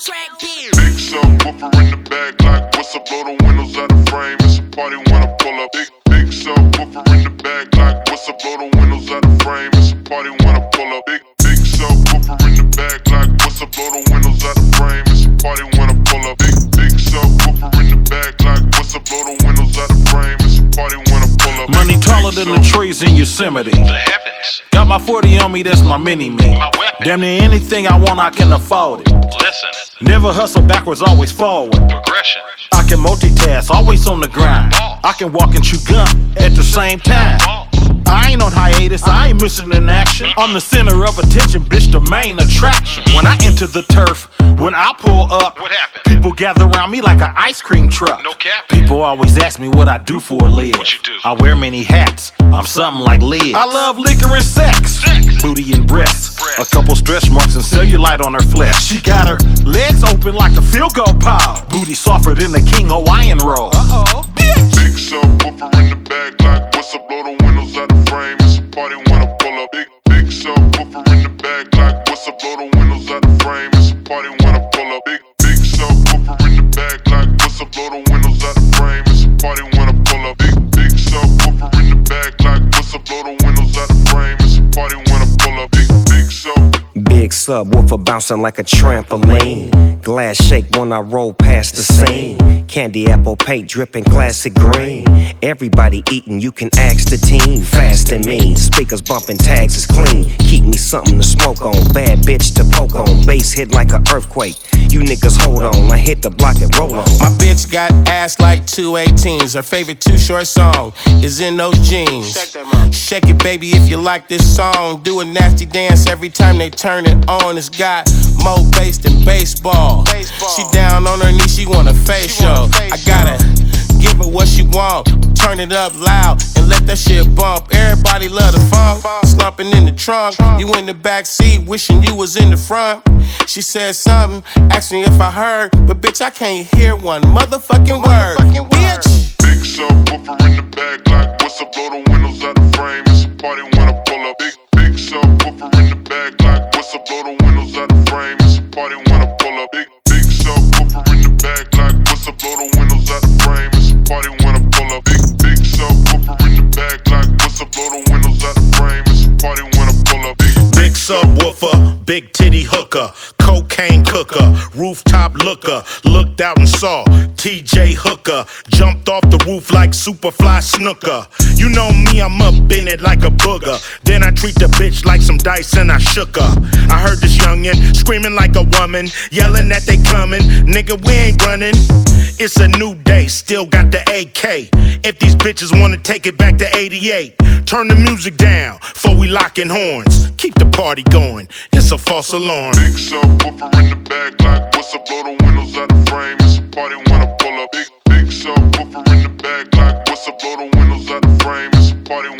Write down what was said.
track beer. Big subwoofer in the back, like what's up? Blow the windows out the frame. It's a party when I pull up. Big big subwoofer in the back, like what's up? Blow the windows out the frame. It's a party when I pull up. Big big subwoofer in the back, like what's up? Blow the windows out the frame. It's a party when I pull up. Big big subwoofer in the back, like what's up? Blow the windows out the frame. It's a party when I pull up. Money taller than the trees in Yosemite. The heavens. Got my 40 on me, that's my mini me. Damn near anything I want, I can afford it. Never hustle backwards, always forward. Progression. I can multitask, always on the grind. I can walk and chew gum at the same time. I ain't on hiatus, I ain't missing in action. I'm the center of attention, bitch, the main attraction. When I enter the turf, when I pull up, What happened? people gather around me like an ice cream truck. No cap. People always ask me what I do for a live. What you do? I wear many hats, I'm something like Liz. I love liquor and sex, Sex. Booty and breasts. Breasts. A couple stretch marks and cellulite on her flesh. She got her legs open like a field goal pile. Booty softer than the King Hawaiian roll. Uh oh, bitch. Big subwoofer in the back, like what's up? Blow the windows out the frame. It's a party when I pull up. Big big subwoofer in the back, like what's up? Blow the windows out the frame. It's a party when I pull up. Big big subwoofer in the back, like what's up? Blow the windows out the frame. It's a party when I pull up. Big subwoofer bouncing like a trampoline. Glass shake when I roll past the scene. Candy apple paint dripping classic green. Everybody eating, you can ask the team. Fast and mean, speakers bumping tags is clean. Keep me something to smoke on, bad bitch to poke on. Bass hit like an earthquake. You niggas hold on, I hit the block and roll on. My bitch got ass like two 18s. Her favorite Too Short song is in those jeans. Shake it, baby, if you like this song. Do a nasty dance every time they turn it on. It's got more bass than baseball. She down on her knees, she want a facial. I gotta give her what she want. Turn it up loud and let that shit bump. Everybody love the funk. Slumping in the trunk. You in the back seat, wishing you was in the front. She said something, asked me if I heard, but bitch, I can't hear one motherfucking word. Bitch. Big subwoofer in the back, like what's up? Blow the windows out the frame. It's a party when I pull up. Big big subwoofer in the back, like what's up? Blow the windows out the frame. It's a party when I pull up. Big big subwoofer in the back, like what's up? Blow the windows out the frame. It's a party when I up. Big big subwoofer in the back, like what's up? Blow the windows out the frame. It's a party when I pull up. Big Big subwoofer, big titty hooker, cocaine cooker, rooftop looker. Looked out and saw TJ Hooker. Jumped off the roof like Superfly Snuka. You know me, I'm up in it like a booger. Then I treat the bitch like some dice and I shook her. I heard this youngin' screaming like a woman, yelling that they coming. Nigga, we ain't running. It's a new day, still got the AK. If these bitches wanna take it back to 88, turn the music down before we lockin' horns. Keep the party going, it's a false alarm. Big subwoofer in the back, like what's up? Blow the windows out the frame. It's a party when I pull up. Big big subwoofer in the back, like what's up? Blow the windows out the frame. It's a party